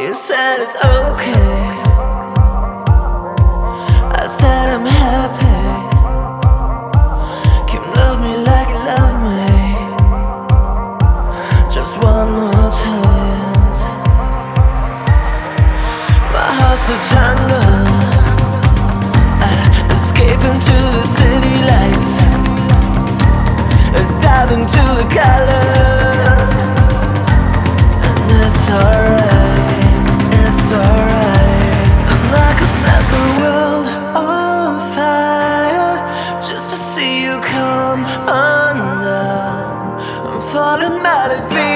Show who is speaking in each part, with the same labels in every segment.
Speaker 1: You said it's okay. not a thing.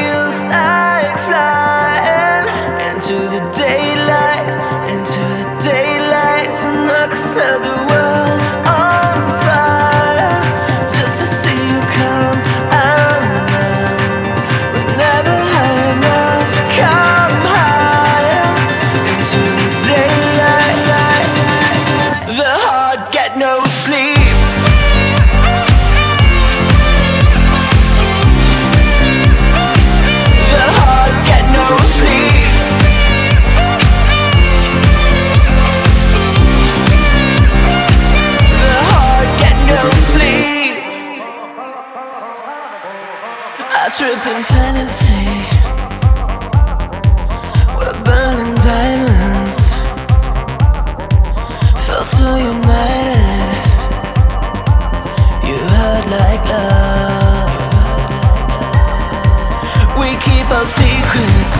Speaker 1: I trippin' fantasy. We're burning diamonds. Feel so united. You hurt like love. We keep our secrets.